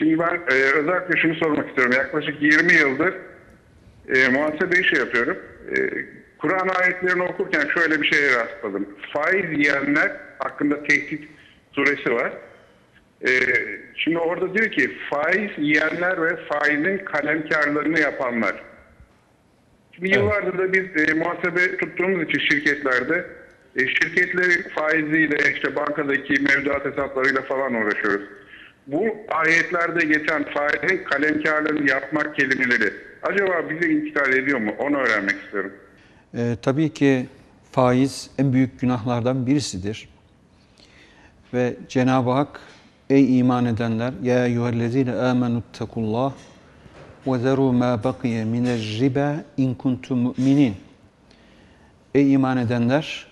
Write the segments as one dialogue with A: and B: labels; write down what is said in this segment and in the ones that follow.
A: Şimdi ben e, özellikle şunu sormak istiyorum. Yaklaşık 20 yıldır e, muhasebe işi yapıyorum. E, Kur'an ayetlerini okurken şöyle bir şeye rastladım. Faiz yiyenler hakkında tehdit suresi var. E, şimdi orada diyor ki faiz yiyenler ve faizin kalemkarlarını yapanlar. Şimdi yıllardır da biz e, muhasebe tuttuğumuz için şirketlerde e, şirketlerin faiziyle işte bankadaki mevduat hesaplarıyla falan uğraşıyoruz. Bu ayetlerde geçen faizin kalemkarlığını yapmak kelimeleri acaba bize intikal ediyor mu? Onu öğrenmek istiyorum.
B: Ee, tabii ki faiz en büyük günahlardan birisidir. Ve Cenab-ı Hak ey iman edenler ya eyyühellezine amenüttekullah ve zeru ma bakiye minel-riba in kuntum mu'minin. Ey iman edenler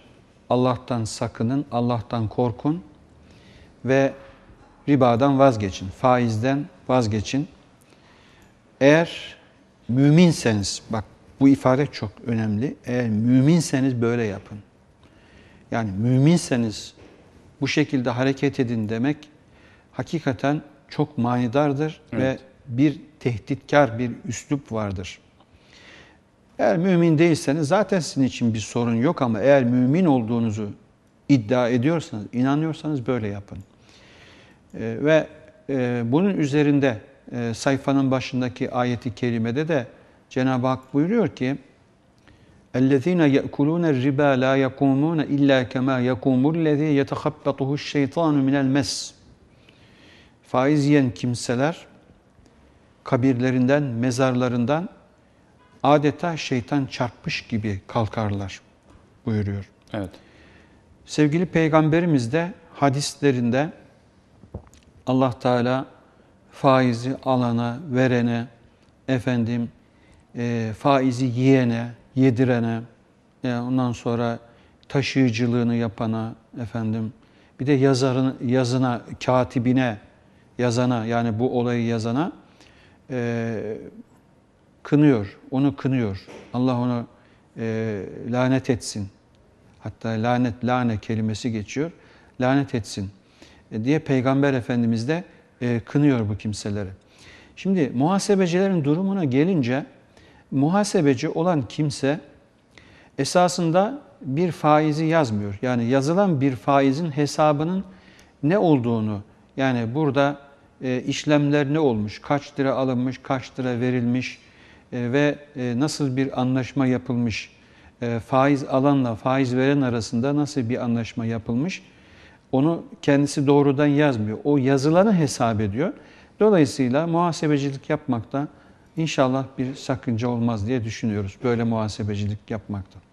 B: Allah'tan sakının, Allah'tan korkun ve ribadan vazgeçin, faizden vazgeçin. Eğer müminseniz, bak bu ifade çok önemli. Eğer müminseniz böyle yapın. Yani müminseniz bu şekilde hareket edin demek hakikaten çok manidardır evet. ve bir tehditkar bir üslup vardır. Eğer mümin değilseniz zaten sizin için bir sorun yok ama eğer mümin olduğunuzu iddia ediyorsanız, inanıyorsanız böyle yapın. Ee, ve e, bunun üzerinde e, sayfanın başındaki ayeti kerimede de Cenab-ı Hak buyuruyor ki اَلَّذ۪ينَ يَأْكُلُونَ الرِّبَا لَا يَقُومُونَ اِلَّا كَمَا يَقُومُ الَّذ۪ي يَتَخَبَّطُهُ الشَّيْطَانُ مِنَ الْمَسِّ Faiz yiyen kimseler kabirlerinden, mezarlarından adeta şeytan çarpmış gibi kalkarlar buyuruyor.
C: Evet.
B: Sevgili Peygamberimiz de hadislerinde Allah Teala faizi alana, verene, efendim e, faizi yiyene, yedirene, e, ondan sonra taşıyıcılığını yapana, efendim bir de yazarın, yazına, katibine, yazana yani bu olayı yazana e, kınıyor, onu kınıyor. Allah onu e, lanet etsin. Hatta lanet, lane kelimesi geçiyor. Lanet etsin diye Peygamber Efendimiz de e, kınıyor bu kimseleri. Şimdi muhasebecilerin durumuna gelince muhasebeci olan kimse esasında bir faizi yazmıyor. Yani yazılan bir faizin hesabının ne olduğunu yani burada e, işlemler ne olmuş, kaç lira alınmış, kaç lira verilmiş e, ve e, nasıl bir anlaşma yapılmış, e, faiz alanla faiz veren arasında nasıl bir anlaşma yapılmış onu kendisi doğrudan yazmıyor. O yazılanı hesap ediyor. Dolayısıyla muhasebecilik yapmakta inşallah bir sakınca olmaz diye düşünüyoruz. Böyle muhasebecilik yapmakta.